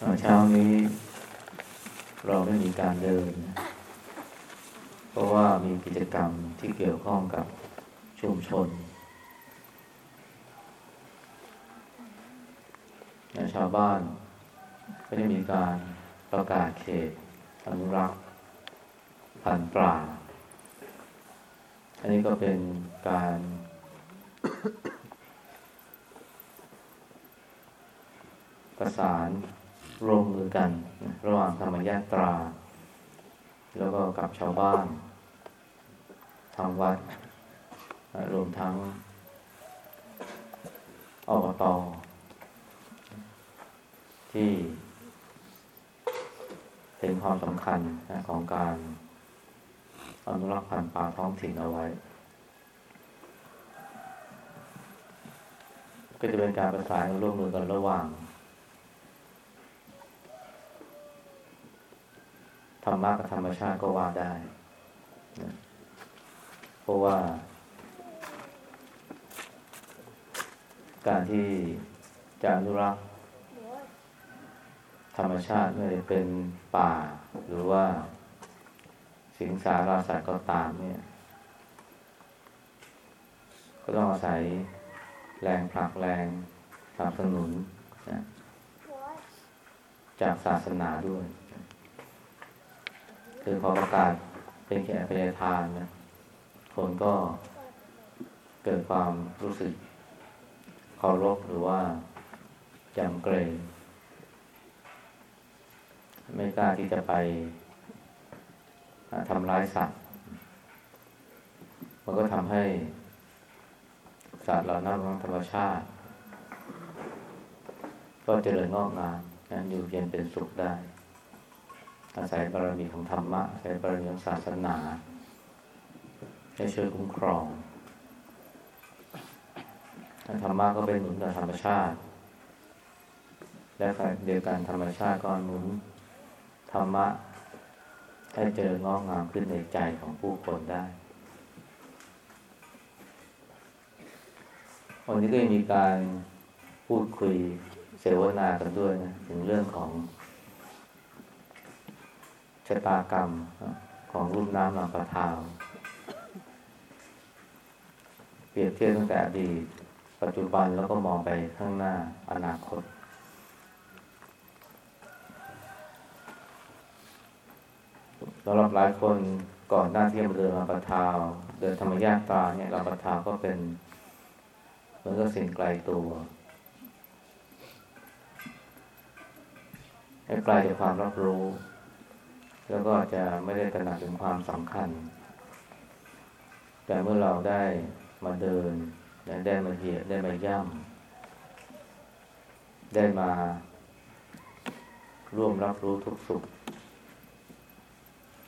เช้านี้ เราไม่มีการเดิน เพราะว่ามีกิจกรรมที่เกี่ยวข้องกับชุมชนชาวบ้านก็ได้มีการประกาศเขตอนุรักษ์พันธุ์ปลาอันนี้ก็เป็นการประสาน ร่วมมือกันระหว่างธรรมยาตรา แล้วก็กับชาวบ้านทางวัดรวมทั้งอบตอที่เห็นความสำคัญของการอนุรักษ์พันธุ์ป่าท้องถิ่นเอาไว้ ก็จะเป็นการประสานร่วมมือกันระหว่าง ธรรมะกับธรรมชาติก็ว่าได้นะเพราะว่า การที่จะอนุรักษ์ธรรมชาติไม่เป็นป่า หรือว่าสิงสาราสัตว์ก็ตามเนี่ย ก็ต้องอาศัยแรงผลักแรงสนับสนุนนะจากศาสนาด้วย คือพอประกาศเป็นแค่พยาทานนะคนก็เกิดความรู้สึกเคารพหรือว่าจำเกรงไม่กล้าที่จะไปทำร้ายสัตว์ มันก็ทำให้สัตว์เหล่านั้นของธรรมชาติ ก็เจริญงอกงามอยู่เย็นเป็นสุขได้ อาศัยบารมีของธรรมะอาศัยบารมีของศาสนาให้ช่วยคุ้มครองธรรมะก็เป็นหนุนกับธรรมชาติ และเดียวกันธรรมชาติก็หนุนธรรมะให้เจริญงอกงามขึ้นในใจของผู้คนได้วันนี้ก็มีการพูดคุยเสวนากันด้วยนะถึงเรื่องของ ชะตากรรมของรุ่นน้ำลำปะทาวเปรียบเทียบตั้งแต่อดีต ปัจจุบันแล้วก็มองไปข้างหน้าอนาคต สำหรับหลายคนก่อนหน้าที่จะเดินลำปะทาว เดินธรรมญาตาเนี่ยลำปะทาวก็เป็นเหมือนกับสิ่งไกลตัวให้ไกลจากความรับรู้ แล้วก็จะไม่ได้ตระหนักถึงความสำคัญ แต่เมื่อเราได้มาเดิน ได้มาเหยียดได้มาย่ำได้มา ร่วมรับรู้ทุกสุข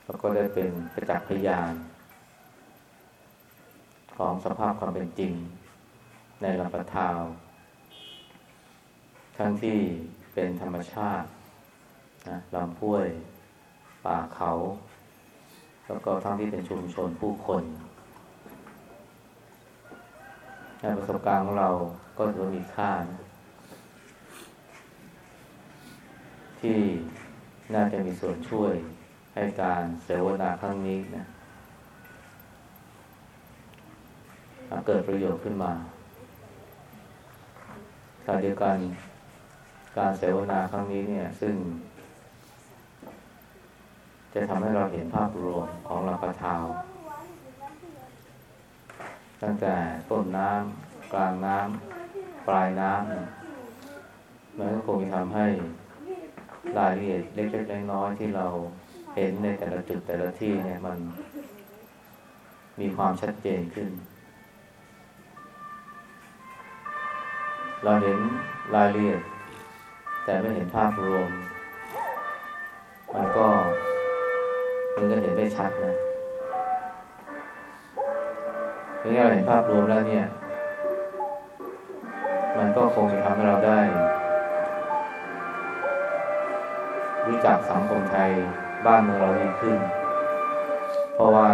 แล้วก็ได้เป็นประจักษ์พยาน ของสภาพความเป็นจริง ในลำปะทาว ทั้งที่เป็นธรรมชาตินะลำพ้วย ป่าเขา แล้วก็ทั้งที่เป็นชุมชนผู้คนในประสบการณ์ของเราก็ถือมีค่านะที่น่าจะมีส่วนช่วยให้การเสวนาครั้งนี้นะเกิดประโยชน์ขึ้นมาขณะเดียวกันการเสวนาครั้งนี้เนี่ย ซึ่ง จะทำให้เราเห็นภาพรวมของลำปะทาวตั้งแต่ต้นน้ำกลางน้ำปลายน้ำมันก็คงจะทำให้รายละเอียดเล็กๆน้อยๆที่เราเห็นในแต่ละจุดแต่ละที่เนี่ยมัน มีความชัดเจนขึ้น เราเห็นรายละเอียด แต่ไม่เห็นภาพรวม มันก็ มันก็เห็นได้ชัดนะเมื่อเราเห็นภาพรวมแล้วเนี่ย มันก็คงจะทำให้เราได้ รู้จักสังคมไทยบ้านเมืองเราดีขึ้น เพราะว่า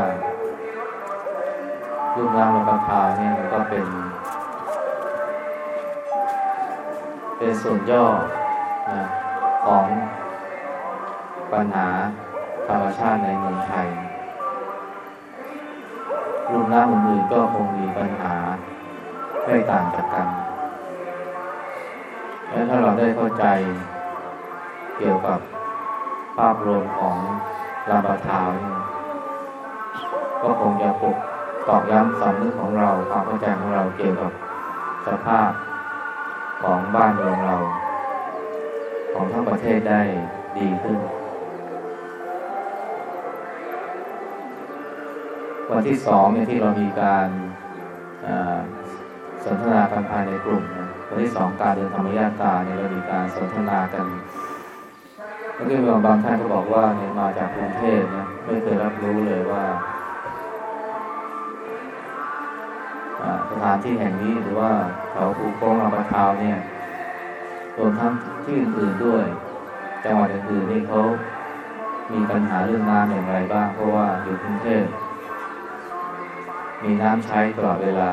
รุ่นน้ำลำปทาเนี่ยมันก็เป็น เป็นส่วนย่อนะของปัญหา ธรรมชาติในเมืองไทยรุ่นน้ำอื่นๆก็คงมีปัญหาไม่ต่างจากกัน และถ้าเราได้เข้าใจเกี่ยวกับภาพรวมของลำบากทาวก็คงจะปลุกตอกย้ำสำนึกของเราความเข้าใจของเราเกี่ยวกับสภาพของบ้านเมืองเรา ของทั้งประเทศได้ดีขึ้น วันที่สองเนี่ยที่เรามีการสนทนากันภายในกลุ่มนะวันที่สองการเดินธรรมยาตาเนี่ยเรามีการสนทนากันแล้วก็มีบางท่านก็บอกว่าเนี่ยมาจากกรุงเทพนะไม่เคยรับรู้เลยว่าสถานที่แห่งนี้หรือว่าเขาภูโค้งลำปะทาวเนี่ยรวมทั้งที่อื่นๆด้วย จังหวัดอื่นๆนี่เขามีปัญหาเรื่องน้ำอย่างไรบ้าง เพราะว่าอยู่กรุงเทพ มีน้ำใช้ตลอดเวลา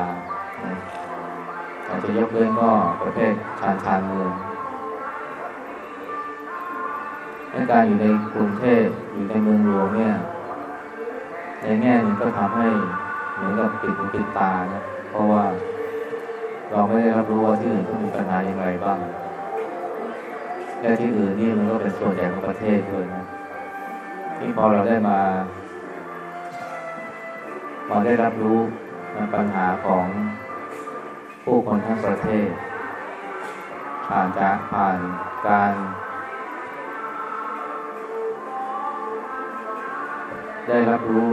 อาจจะยกเว้นก็ประเภทชานชานเมืองการอยู่ในกรุงเทพอยู่ในเมืองหลวงเนี่ยในแง่หนึ่งก็ทำให้เหมือนกับปิดหูปิดตานะเพราะว่าเราไม่ได้รับรู้ว่าที่อื่นเขามีปัญหาอย่างไรบ้างและที่อื่นนี่มันก็เป็นส่วนใหญ่ของประเทศด้วยนะที่พอเราได้มา พอได้รับรู้ปัญหาของผู้คนทั้งประเทศ ผ่านจากผ่านการได้รับรู้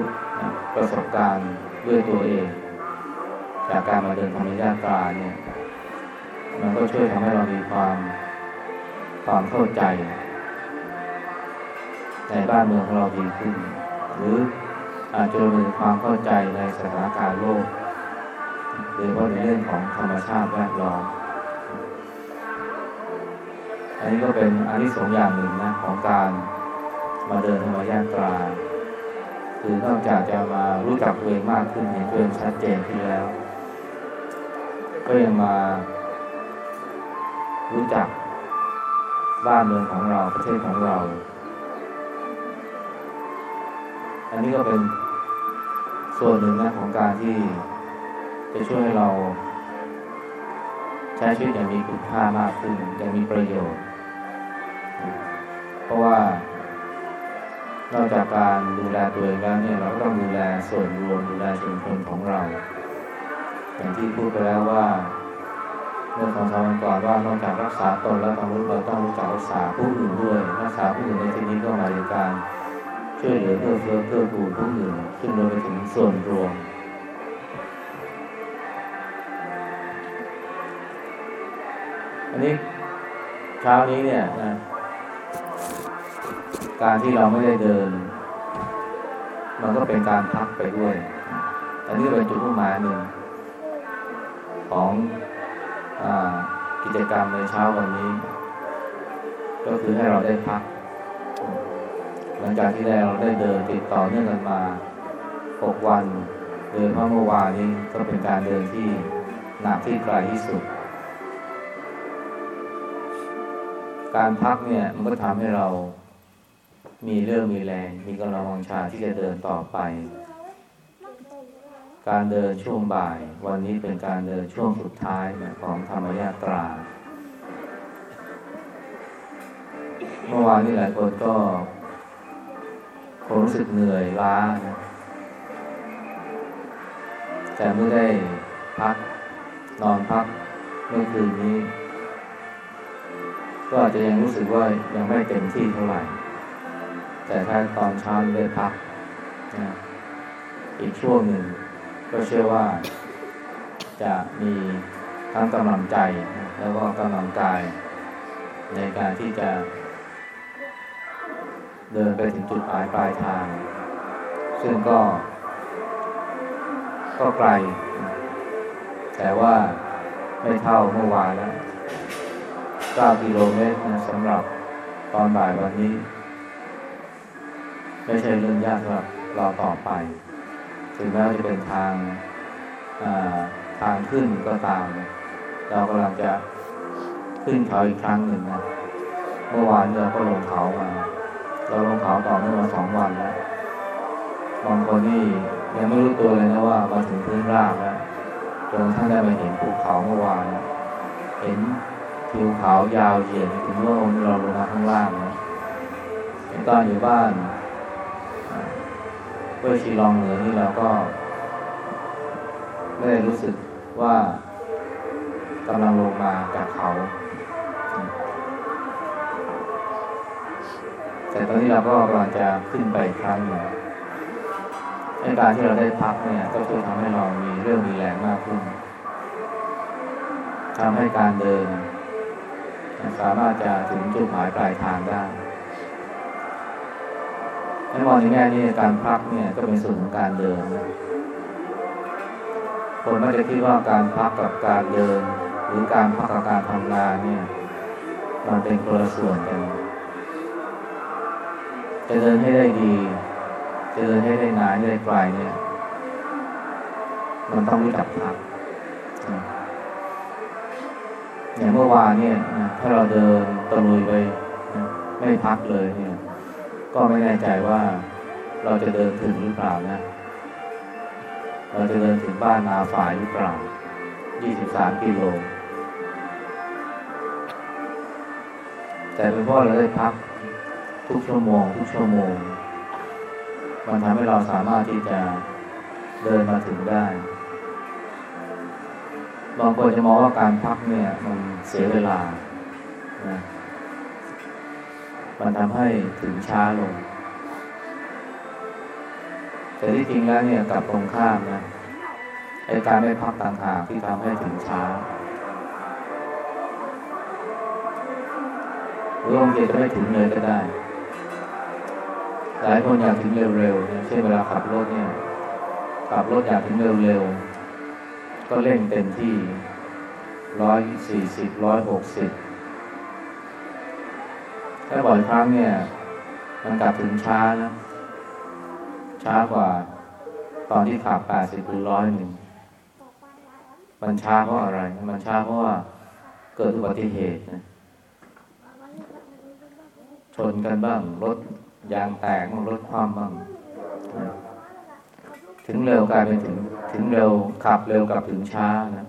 ประสบการณ์ด้วยตัวเอง จากการมาเดินธรรมยาตราเนี่ยมันก็ช่วยทำให้เรามีความความเข้าใจ ในบ้านเมืองของเราดีขึ้น หรือ จจะมีความเข้าใจในสถานการณ์โลกโดยเฉพาะในเรื่องของธรรมชาติแวดล้อมอันนี้ก็เป็นอันที่สองอย่างหนึ่งนะของการมาเดินธรรมยาตราคือนอกจากจะมารู้จักตัวเองมากขึ้นเห็นตัวเองชัดเจนขึ้นแล้ว ก็ยังมา รู้จักบ้านเมืองของเราประเทศของเรา อันนี้ก็เป็น ส่วนหนึ่งนะของการที่จะช่วยให้เรา ใช้ชีวิตอย่างมีคุณค่ามากขึ้นอย่างมีประโยชน์ เพราะว่านอกจากการดูแลตัวเองแล้วเนี่ยเราก็ต้องดูแลส่วนรวมดูแลชุมชนของเรา อย่างที่พูดไปแล้วว่าเมื่อสองสามวันก่อนว่านอกจากรักษาตนแล้วต้องรู้เราต้องรู้จักรักษาผู้อื่นด้วย รักษาผู้อื่นในที่นี้ก็หมายถึงการ ช่วยเหลือเพื่อเพื่อเพื่อกูลผู้อื่นขึ้นรวมไปถึงส่วนรวม อันนี้เช้านี้เนี่ยนะการที่เราไม่ได้เดิน มันก็เป็นการพักไปด้วย อันนี้เป็นจุดมุ่งหมายหนึ่งของอกิจกรรมในเช้าวันนี้ ก็คือให้เราได้พัก หลังจากที่เราได้เดินติดต่อเนื่องกันมา6วัน เดินเพราะเมื่อวานนี้ก็เป็นการเดินที่หนักที่ไกลที่สุด การพักเนี่ยมันก็ทำให้เรามีเรื่องมีแรง มีกำลังวังชาที่จะเดินต่อไป การเดินช่วงบ่าย วันนี้เป็นการเดินช่วงสุดท้ายของธรรมยาตรา เมื่อวานนี้หลายคนก็ คงรู้สึกเหนื่อยล้านะแต่เมื่อได้พักนอนพักเมื่อคืนนี้ ก็อาจจะยังรู้สึกว่ายังไม่เต็มที่เท่าไหร่ แต่ถ้าตอนเช้าได้พักนะอีกช่วงหนึ่งก็เชื่อว่า จะมีทั้งกำลังใจ แล้วก็กำลังกายในการที่จะ เดินไปถึงจุดปลายปลายทาง ซึ่งก็ ก็ไกล แต่ว่าไม่เท่าเมื่อวานแล้ว 9 กิโลเมตรนะสำหรับตอนบ่ายวันนี้ ไม่ใช่เรื่องยากสำหรับเราต่อไป ถึงแม้จะเป็นทางทางขึ้นก็ตาม เรากำลังจะขึ้นเขาอีกครั้งหนึ่งนะ เมื่อวานเราก็ลงเขามา เราลงเขาต่อเนื่องมาสองวันแล้วบางคนนี่ยังไม่รู้ตัวเลยนะว่ามาถึงพื้นราบแล้วจนท่านได้มาเห็นภูเขาเมื่อวานเห็นทิวเขายาวเหยียดถึงเมื่อวันเราลงมาข้างล่างนะตอนอยู่บ้านเพื่อชีลองเหนือนี่เราก็ไม่ได้รู้สึกว่ากำลังลงมาจากเขา แต่ตอนนี้เราก็กำลังจะขึ้นไปครั้งหนึ่งในการที่เราได้พักเนี่ย ก็ช่วยทำให้เรามีเรื่องมีแรงมากขึ้นทำให้การเดิน สามารถจะถึงจุดหมายปลายทางได้ในมองในแง่นี้การพักเนี่ยก็เป็นส่วนของการเดินคนมักจะคิดว่าการพักกับการเดิน หรือการพักกับการทำงานเนี่ย มันเป็นคนละส่วนกัน จะเดินให้ได้ดีจะเดินให้ได้นานให้ได้ไกลเนี่ย มันต้องรู้จักพักอย่างเมื่อวานเนี่ยถ้าเราเดินตะลุยไปไม่พักเลยเนี่ย ก็ไม่แน่ใจว่าเราจะเดินถึงหรือเปล่านะ เราจะเดินถึงบ้านนาฝายหรือเปล่า 23 กิโล แต่เป็นเพราะเราได้พัก ทุกชั่วโมง ทุกชั่วโมง มันทำให้เราสามารถที่จะเดินมาถึงได้ บางคนจะมองว่าการพักเนี่ยมันเสียเวลานะมันทำให้ถึงช้าลง แต่ที่จริงแล้วเนี่ยกลับตรงข้ามนะไอการไม่พักต่างหากที่ทำให้ถึงช้าหรือบางทีจะไม่ถึงเลยก็ได้ หลายคนอยากถึงเร็วๆเช่นเวลาขับรถเนี่ย ขับรถอยากถึงเร็วๆ ก็เร่งเต็มที่ร้อยสี่สิบร้อยหกสิบแต่บ่อยครั้งเนี่ย มันกลับถึงช้านะ ช้ากว่า ตอนที่ขับแปดสิบหรือร้อยหนึ่งมันช้าเพราะอะไร มันช้าเพราะว่าเกิดอุบัติเหตุนะชนกันบ้างรถ ยางแตกบ้างรถคว่ำบ้างถึงเร็วกลายเป็นถึง ถึงเร็วขับเร็วกลับถึงช้านะ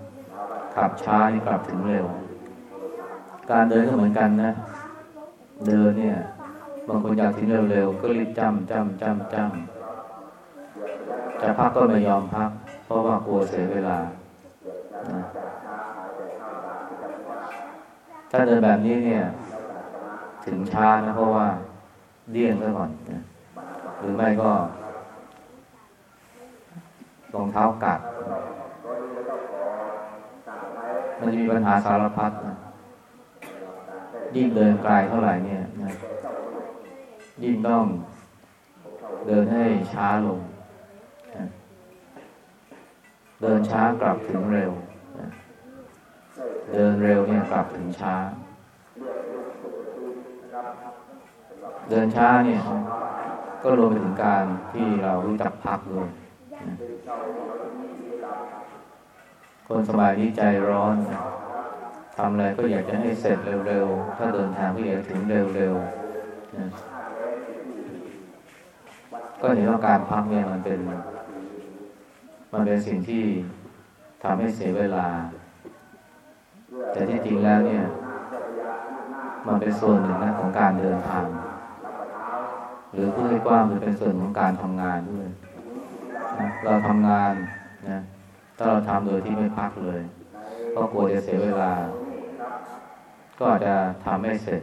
ขับช้านี่กลับถึงเร็ว การเดินก็เหมือนกันนะ เดินเนี่ย บางคนอยากถึงเร็วๆก็รีบจำจำจำจำจะพักก็ไม่ยอมพัก เพราะว่ากลัวเสียเวลานะถ้าเดินแบบนี้เนี่ย ถึงช้านะเพราะว่า เดี่ยงซะก่อนนะหรือไม่ก็รองเท้ากัดมันจะมีปัญหาสารพัดนะยิ่งเดินไกลเท่าไหร่เนี่ยนะยิ่งต้องเดินให้ช้าลงนะเดินช้ากลับถึงเร็วนะเดินเร็วเนี่ยกลับถึงช้า เดินช้าเนี่ย ก็รวมไปถึงการที่เรารู้จักพักด้วยคนสมัยนี้ใจร้อนทำอะไรก็อยากจะให้เสร็จเร็วๆ ถ้าเดินทางก็อยากถึงเร็วๆ ก็เห็นว่าการพักเนี่ยมันเป็น มันเป็นสิ่งที่ทำให้เสียเวลา แต่ที่จริงแล้วเนี่ย มันเป็นส่วนหนึ่งนะของการเดินทาง หรือพูดให้กว้างคือเป็นส่วนของการทำงานด้วยนะเราทำงานนะถ้าเราทำโดยที่ไม่พักเลยก็กลัวจะเสียเวลา ก็อาจจะทำไม่เสร็จ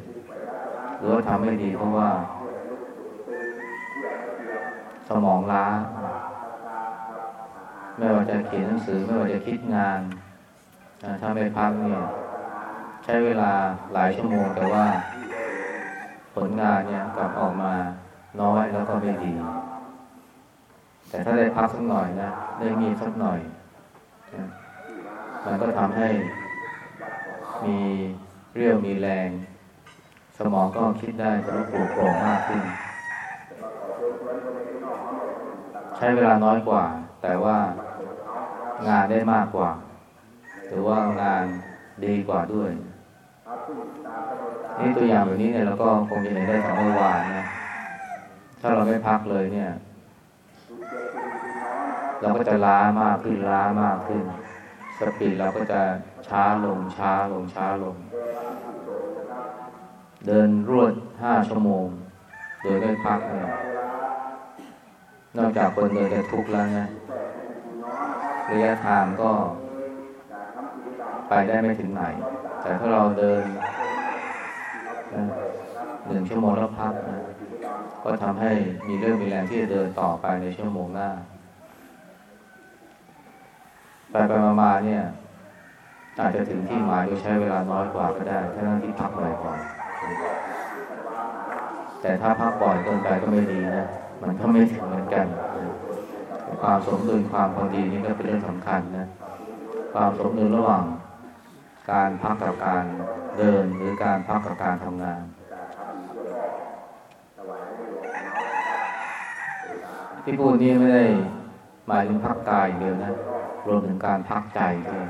หรือว่าทำไม่ดีเพราะว่า สมองล้า ไม่ว่าจะเขียนหนังสือ ไม่ว่าจะคิดงานถ้าไม่พักเนี่ย ใช้เวลาหลายชั่วโมงแต่ว่า ผลงานเนี่ยกลับออกมา น้อยแล้วก็ไม่ดี แต่ถ้าได้พักสักหน่อยนะได้มีสักหน่อยมันก็ทำให้มีเรี่ยวมีแรง สมองก็คิดได้จะปลุกโปร่งมากขึ้น ใช้เวลาน้อยกว่า แต่ว่างานได้มากกว่า หรือว่างานดีกว่าด้วย นี่ตัวอย่างแบบนี้เนี่ยเราก็คงจะเห็นได้จากเมื่อวานนะ ถ้าเราไม่พักเลยเนี่ย เราก็จะล้ามากขึ้นล้ามากขึ้น สปีดเราก็จะช้าลงช้าลงช้าลง เดินรวดห้าชั่วโมง โดยไม่พักเนี่ยนอกจากคนเดินจะทุกข์แล้วนะระยะทางก็ ไปได้ไม่ถึงไหน แต่ถ้าเราเดินหนึ่งชั่วโมงแล้วพักนะ ก็ทำให้มีเรื่องมีแรงที่จะเดินต่อไปในชั่วโมงหน้า ไปไปมาๆเนี่ย อาจจะถึงที่หมายโดยใช้เวลาน้อยกว่าก็ได้ถ้านั่งที่พักบ่อยๆแต่ถ้าพักบ่อยเกินไปก็ไม่ดีนะ มันก็ไม่ถึงเหมือนกัน ความสมดุลความพอดีนี่ก็เป็นเรื่องสำคัญนะ ความสมดุลระหว่างการพักกับการเดินหรือการพักกับการทำงาน ที่พูดนี้ไม่ได้หมายถึงพักกายเดียวนะ รวมถึงการพักใจด้วย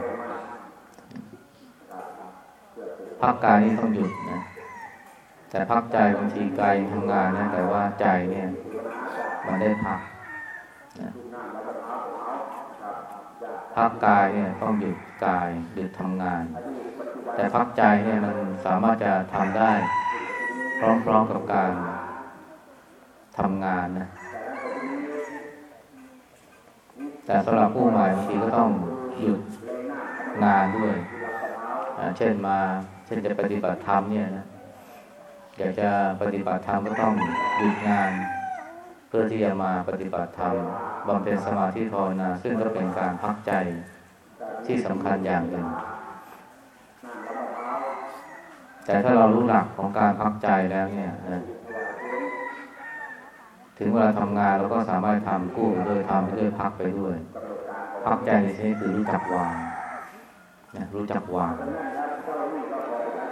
พักกายนี่ต้องหยุดนะ แต่พักใจบางทีกายทำงานนะแต่ว่าใจเนี่ย มันได้พักนะพักกายเนี่ยต้องหยุดกายหยุดทำงาน แต่พักใจเนี่ยมันสามารถจะทำได้ พร้อมๆกับการทำงานนะ แต่สำหรับผู้ใหม่บางทีก็ต้องหยุดงานด้วยเช่นมา เช่นจะปฏิบัติธรรมเนี่ยนะอยากจะปฏิบัติธรรมก็ต้องหยุดงาน เพื่อที่จะมาปฏิบัติธรรมบำเพ็ญสมาธิภาวนา ซึ่งก็เป็นการพักใจที่สำคัญอย่างหนึ่งแต่ถ้าเรารู้หลักของการพักใจแล้วเนี่ยนะ ถึงเวลาทำงานเราก็สามารถทำกู้ด้วยทำไปด้วยพักไปด้วยพักใจในที่นี้คือรู้จักวางนะรู้จักวาง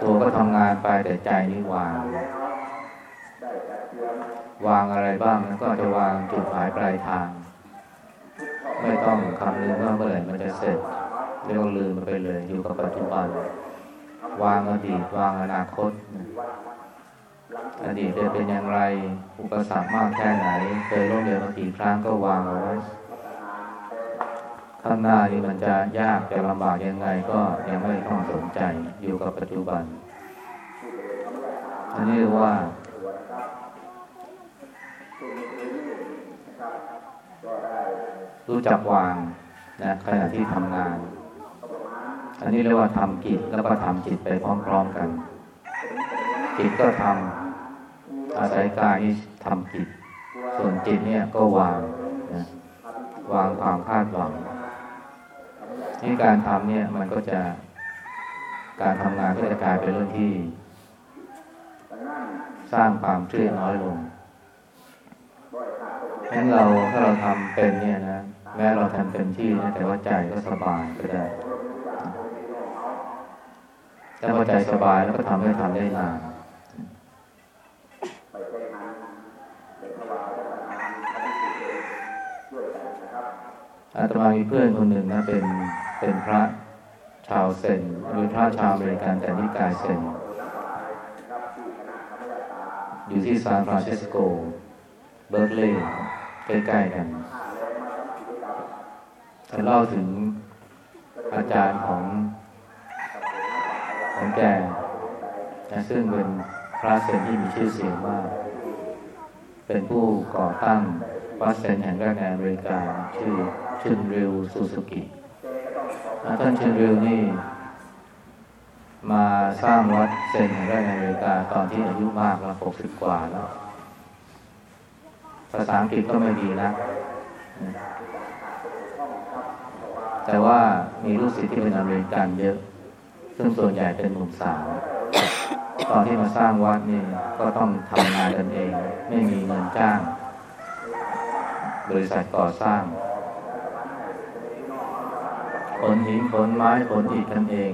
ตัวก็ทำงานไปแต่ใจนี่วาง วางอะไรบ้างก็จะวางจุดหมายปลายทาง ไม่ต้องคำนึงว่าเมื่อไหร่มันจะเสร็จเรียกว่าลืมมันไปเลยอยู่กับปัจจุบัน วางอดีตวางอนาคตนะ อดีตจะเป็นอย่างไร อุปสรรคมากแค่ไหน เคยล้มเหลวมากี่ครั้งก็วางเอาไว้ ข้างหน้านี่มันจะยากจะลำบากยังไงก็ยังไม่ต้องสนใจอยู่กับปัจจุบัน อันนี้เรียกว่ารู้จักวางนะขณะที่ทำงาน อันนี้เรียกว่าทำกิจแล้วก็ทำจิตไปพร้อม ๆกัน จิตก็ทำ อาศัยกายที่ทำจิต ส่วนจิตเนี่ยก็วางนะวางความคาดหวังนี่การทำเนี่ยมันก็จะการทำงานก็จะกลายเป็นเรื่องที่ สร้างความเครียดน้อยลงงั้นเราถ้าเราทำเป็นเนี่ยนะแม้เราทำเต็มที่นะแต่ว่าใจก็สบายก็ได้แต่พอใจสบายแล้วก็ทำให้ทำได้นาน อาตมามีเพื่อนคนหนึ่งนะเป็นเป็นพระชาวเซนเป็นพระชาวอเมริกันแต่นิกายเซนอยู่ที่ซานฟรานซิสโก เบิร์กลีย์ใกล้ๆกันท่านเล่าถึงอาจารย์ของของแกนะซึ่งเป็นพระเซนที่มีชื่อเสียงมาก เป็นผู้ก่อตั้งวัดเซนแห่งแรกในอเมริกาชื่อ ชุนริวซูซูกิท่านชุนริวนี่ มาสร้างวัดเซนแห่งแรกในอเมริกาตอนที่อายุมากแล้วหกสิบกว่าแล้ว ภาษาอังกฤษก็ไม่ดีนะ แต่ว่ามีลูกศิษย์ที่เป็นอเมริกันเยอะ ซึ่งส่วนใหญ่เป็นหนุ่มสาว ตอนที่มาสร้างวัดนี่ก็ต้องทำงานกันเอง ไม่มีเงินจ้าง บริษัทก่อสร้าง ขนหินขนไม้ขนอิฐกันเอง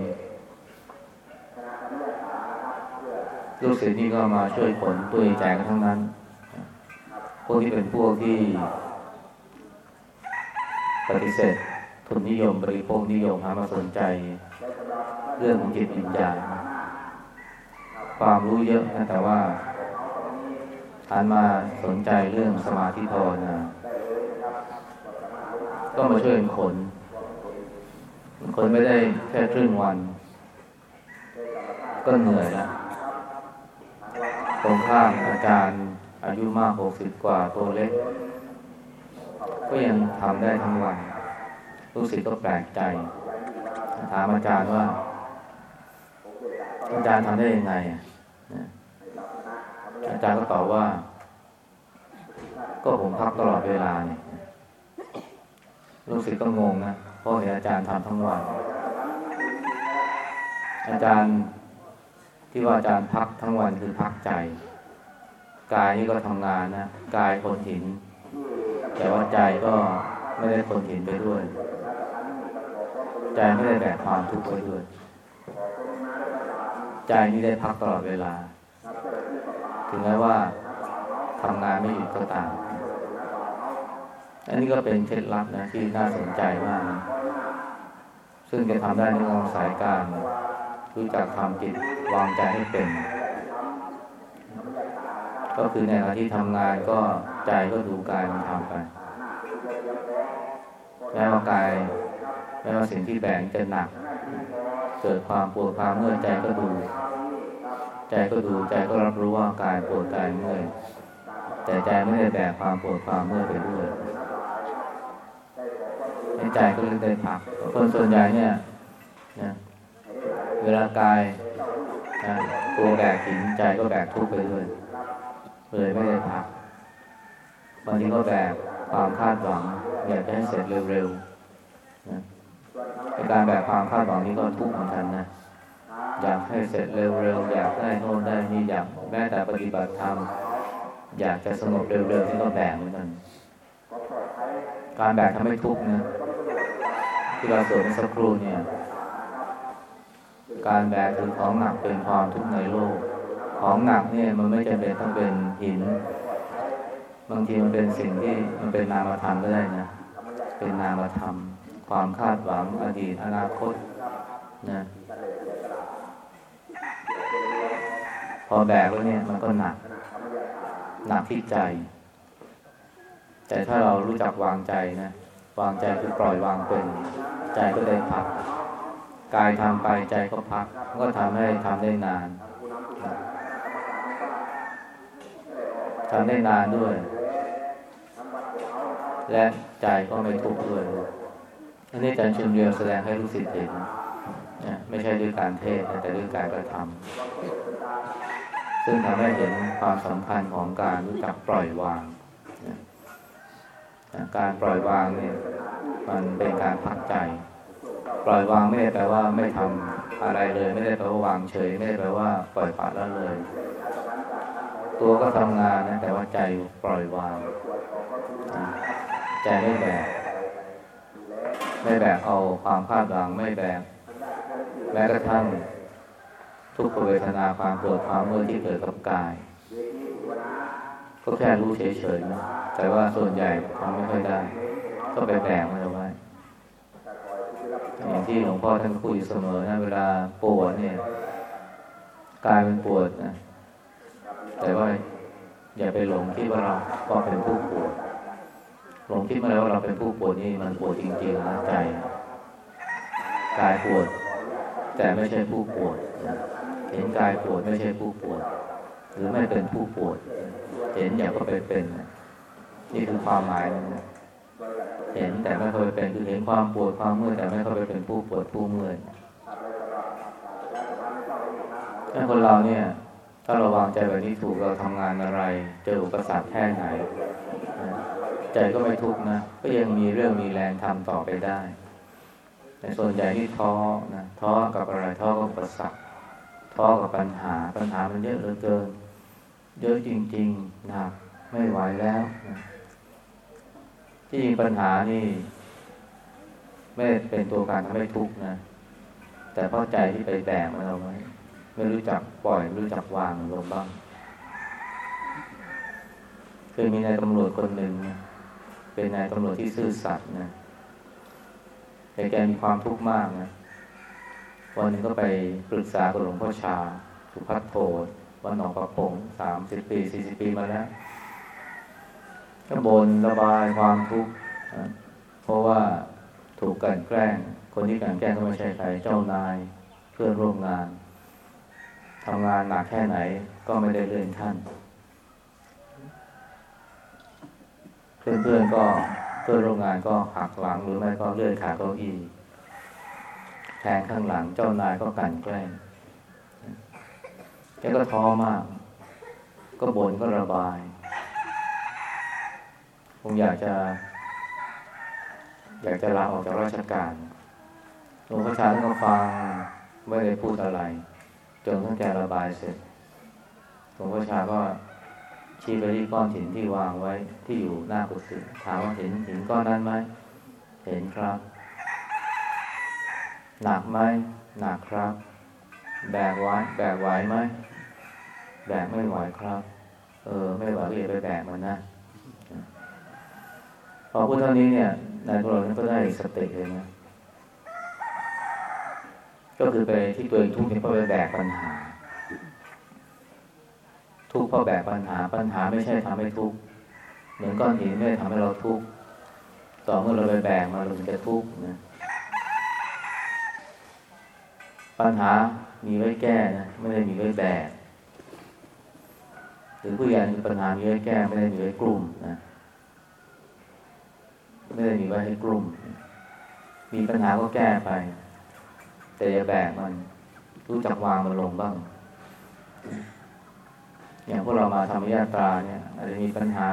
ลูกศิษย์นี่ก็มาช่วยขนตัวแจกทั้งนั้น พวกที่เป็นพวกที่ปฏิเสธทุนนิยมบริโภคนิยมหามาสนใจ เรื่องของจิตวิญญาณความรู้เยอะนะแต่ว่าหันมาสนใจเรื่องสมาธิภาวนาก็มาช่วยคน คนไม่ได้แค่ครึ่งวัน ก็เหนื่อยแล้วตรงข้ามอาจารย์อายุมากหกสิบกว่าตัวเล็ก ก็ยังทำได้ทั้งวัน ลูกศิษย์ก็แปลกใจ ถามอาจารย์ว่า อาจารย์ทำได้ยังไงอาจารย์ก็ตอบว่า ก็ผมพักตลอดเวลาเนี่ยลูกศิษย์ก็งงนะ ราะเห็นอาจารย์ทำทั้งวันอาจารย์ที่ว่าอาจารย์พักทั้งวันคือพักใจ กายนี่ก็ทำงานนะกายคนหิน แต่ว่าใจก็ไม่ได้คนหินไปด้วย ใจไม่ได้แบกความทุกข์ไปด้วย ใจนี่ได้พักตลอดเวลา ถึงแม้ว่าทำงานไม่หยุดก็ตามอันนี้ก็เป็นเคล็ดลับนะที่น่าสนใจมากนะ ซึ่งจะทำได้ในองสายการรู้จักทำจิตวางใจให้เป็น ก็คือในขณะที่ทำงานก็ใจก็ดูกายมันทำไปแม้วกายแม้ว่าสิ่งที่แบ่งจะหนัก เกิดความปวดความเมื่อยใจก็ดู ใจก็ดูใจก็รับรู้ว่ากายปวดกายเมื่อยแต่ใจไม่ได้แบกความปวดความเมื่อยไปด้วย ใจก็เลยได้พัก คนส่วนใหญ่เนี่ยนะเวลากายนะตัวแบกหินใจก็แบกทุกข์ไปด้วยเลยไม่ได้พักบางทีก็แบกความคาดหวังอยากจะให้เสร็จเร็วๆนะการแบกความคาดหวังนี้ก็ทุกข์เหมือนกันนะอยากให้เสร็จเร็วๆอยากได้โน่นได้นี่อยากแม้แต่ปฏิบัติธรรมอยากจะสงบเร็วๆที่ก็แบกเหมือนกันการแบกทำให้ทุกข์นะ ที่เราสวดในสักครู่เนี่ย การแบกคือของหนักเป็นความทุกข์ในโลก ของหนักเนี่ยมันไม่จำเป็นต้องเป็นหิน บางทีมันเป็นสิ่งที่มันเป็นนามธรรมก็ได้นะ เป็นนามธรรม ความคาดหวังอดีตอนาคตนะพอแบกแล้วเนี่ยมันก็หนัก หนักที่ใจ แต่ถ้าเรารู้จักวางใจนะ วางใจคือปล่อยวางเป็น ใจก็ได้พัก กายทำไปใจก็พัก ก็ทำให้ทำได้นานทำได้นานด้วย และใจก็ไม่ทุกข์ด้วยอันนี้อาจารย์ชุนเรียวแสดงให้รู้สิทธิ์เห็นนะไม่ใช่ด้วยการเทศแต่ด้วยการกระทำซึ่งทำให้เห็นความสำคัญของการรู้จักปล่อยวาง การปล่อยวางเนี่ยมันเป็นการพักใจ ปล่อยวางไม่ได้แปลว่าไม่ทำอะไรเลย ไม่ได้แปลว่าวางเฉย ไม่ได้แปลว่าปล่อยปละละเลย ตัวก็ทำงานนะแต่ว่าใจปล่อยวาง ใจไม่แบกไม่แบกเอาความคาดหวังไม่แบกแม้กระทั่งทุกขเวทนาความปวดความเมื่อยที่เกิดกับกาย ก็แค่รู้เฉยๆนะแต่ว่าส่วนใหญ่ทำไม่ค่อยได้ ก็ไปแบกมันเอาไว้อย่างที่หลวงพ่อท่านพูดอยู่เสมอนะเวลาปวดเนี่ยกายมันปวดนะแต่ว่าอย่าไปหลงคิดว่าเราว่าเป็นผู้ปวดหลงคิดมาแล้วว่าเราเป็นผู้ปวดนี่มันปวดจริงๆนะใจกายปวด แต่ไม่ใช่ผู้ปวดเห็นกายปวดไม่ใช่ผู้ปวด หรือไม่เป็นผู้ปวด เห็นอย่างก็ไปเป็นนี่คือความหมายนะเห็นแต่ไม่เคยเป็นคือเห็นความปวดความเมื่อยแต่ไม่เคยเป็นผู้ปวดผู้เมื่อยถ้าคนเราเนี่ย ถ้าเราวางใจแบบนี้ถูกเราทำงานอะไร เจออุปสรรคแค่ไหน ใจก็ไม่ทุกข์นะ ก็ยังมีเรื่องมีแรงทำต่อไปได้ แต่ส่วนใหญ่ที่ท้อนะท้อกับอะไรท้อกับอุปสรรคท้อกับปัญหาปัญหามันเยอะเหลือเกิน เยอะจริงๆหนะไม่ไหวแล้วนะที่ยิงปัญหานี่ ไม่เป็นตัวการทำให้ทุกข์นะ แต่เพราะใจที่ไปแบกมันเอาไว้ไม่รู้จักปล่อย ไม่รู้จักวางลงบ้างเคยมีนายตำรวจคนหนึ่งเป็นนายตำรวจที่ซื่อสัตย์นะแต่แกมีความทุกข์มากนะวันนึงก็ไปปรึกษากับหลวงพ่อชา สุพัฒโธ วันหนองประพงสามสิบปีสี่สิบปีมาแล้วก็บนระบายความทุกข์เพราะว่าถูกกันแกล้ง คนที่กันแกล้งก็ไม่ใช่ใครเจ้านายเพื่อนร่วมงานทำงานหนักแค่ไหนก็ไม่ได้เลื่อนขั้นเพื่อนๆก็เพื่อนร่วมงานก็หักหลังหรือไม่ก็เลื่อนขาเก้าอี้แทงข้างหลังเจ้านายก็กันแกล้ง แกก็ท้อมาก ก็บ่นก็ระบายคงอยากจะ อยากจะลาออกจากราชการหลวงพ่อชาท่านก็ฟังไม่ได้พูดอะไร จนท่านแกระบายเสร็จหลวงพ่อชาก็ชี้ไปที่ก้อนหินที่วางไว้ที่อยู่หน้ากุฏิถามว่าเห็นหินก้อนนั้นไหมเห็นครับ หนักไหมหนักครับ แบกไว้แบกไหวไหมแบกไม่ไหวครับ เออ ไม่ไหวก็อย่าไปแบกมันนะพอพูดเท่านี้เนี่ยนายตำรวจนั้นก็ได้สติเลยนะก็คือไปที่ตัวเองทุกข์เนี่ยเพราะไปแบกปัญหา ทุกข์เพราะแบกปัญหา ปัญหาไม่ใช่ทำให้ทุกข์เหมือนก้อนหินไม่ได้ทำให้เราทุกข์ต่อเมื่อเราไปแบกมาเราถึงจะทุกข์นะปัญหา มีไว้แก้นะไม่ได้มีไว้แบกหรือผู้ใหญ่มีปัญหามีไว้แก้ไม่ได้มีไว้กลุ่มนะไม่ได้มีไว้ให้กลุ่ม มีปัญหาก็แก้ไป แต่อย่าแบกมัน รู้จักวางมันลงบ้าง อย่างพวกเรามาทำวิทยาตราเนี่ยอาจจะมีปัญหา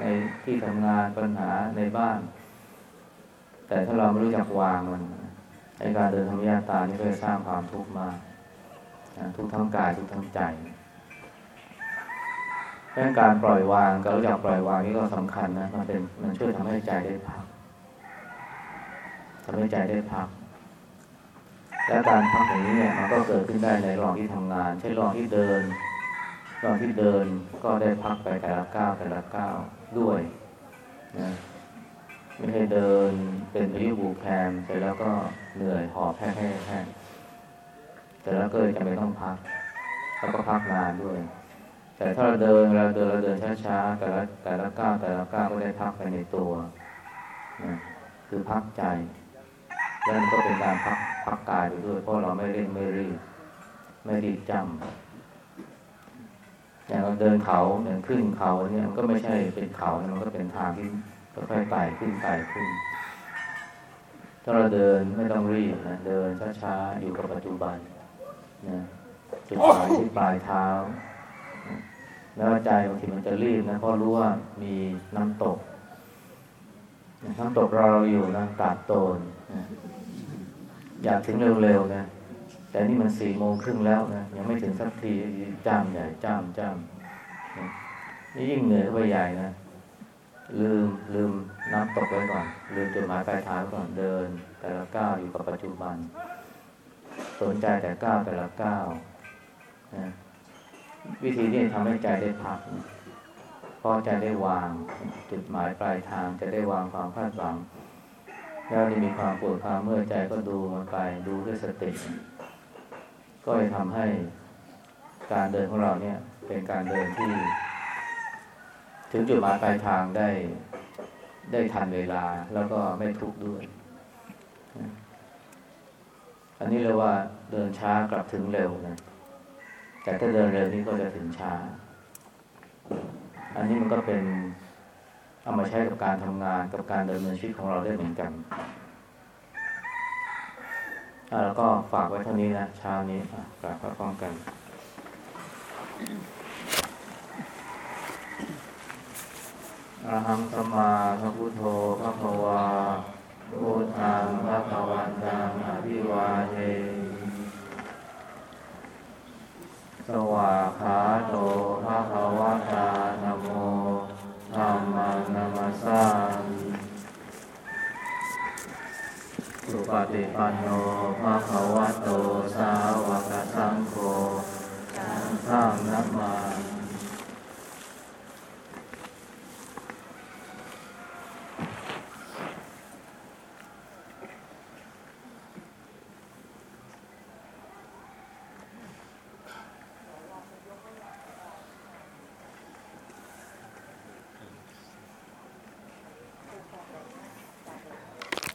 ในที่ทำงานปัญหาในบ้าน แต่ถ้าเราไม่รู้จักวางมันในการเดินธรรมยาตานี่ก็จะสร้างความทุกข์มาก ทุกทั้งกายทุกทั้งใจดังนั้นการปล่อยวางการรู้จักปล่อยวางนี่ก็สำคัญนะมันเป็นมันช่วยทำให้ใจได้พักทำให้ใจได้พัก และการพักอย่างนี้เนี่ยมันก็เกิดขึ้นได้ในระหว่างที่ทำงานเช่นระหว่างที่เดินระหว่างที่เดินก็ได้พักไปแต่ละก้าวแต่ละก้าวด้วยนะไม่ใช่เดินเป็นพายุบูแพมเสร็จแล้วก็เหนื่อยหอบแพ้แพ้แพ้ แต่แล้วก็จะไม่ต้องพัก แล้วก็พักนานด้วย แต่ถ้าเราเดินเราเดินเราเดินช้าๆแต่ละแต่ละก้าวแต่ละก้าวก็ได้พักไปในตัวนะคือพักใจแล้วมันก็เป็นการพักพักกายไปด้วยเพราะเราไม่เร่งไม่รีบไม่รีบจำอย่างเราเดินเขาอย่างขึ้นเขาเนี่ยมันก็ไม่ใช่เป็นเขามันก็เป็นทางที่ค่อยๆไต่ขึ้นไต่ขึ้นถ้าเราเดินไม่ต้องรีบนะเดินช้าๆอยู่กับปัจจุบัน นะจุดหมายที่ปลายเท้า แล้วใจบางทีมันจะรีบนะเพราะรู้ว่ามีน้ำตกน้ำตกรอเราอยู่นะตาดโตนนะอยากถึงเร็วๆนะแต่นี่มันสี่โมงครึ่งแล้วนะยังไม่ถึงสักทีจ้ามใหญ่จ้ามจ้ามนี่ยิ่งเหนื่อยเข้าไปใหญ่นะลืมลืมน้ำตกไว้ก่อน ลืมจุดหมายปลายทางก่อนเดิน แต่ละก้าวอยู่กับปัจจุบัน สนใจแต่ก้าวแต่ละก้าวนะวิธีนี้ทำให้ใจได้พักพอใจได้วางจุดหมายปลายทางจะได้วางความคาดหวัง แล้วนี่มีความปวดความเมื่อยใจก็ดูมันไปดูด้วยสติ ก็จะทำให้การเดินของเราเนี่ย เป็นการเดินที่ ถึงจุดหมายปลายทางได้ได้ทันเวลาแล้วก็ไม่ทุกข์ด้วย อันนี้เรียกว่าเดินช้ากลับถึงเร็วนะ แต่ถ้าเดินเร็วนี่ก็จะถึงช้า อันนี้มันก็เป็นเอามาใช้กับการทำงานกับการดินเนินชีวิตของเราได้เหมือนกันแล้วก็ฝากไว้เท่านี้นะเช้านี้กลับพร้อมกัน อรหังสมาสัมพุทโธพระภวา พุทธังพระภวันตังอภิวาเทสวาขาโตพระภวตานโมธรรมังนามัสสามิสุปฏิปันโนภะคะวะโต สาวกสังโฆสังฆนัมมา